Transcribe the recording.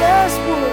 just would.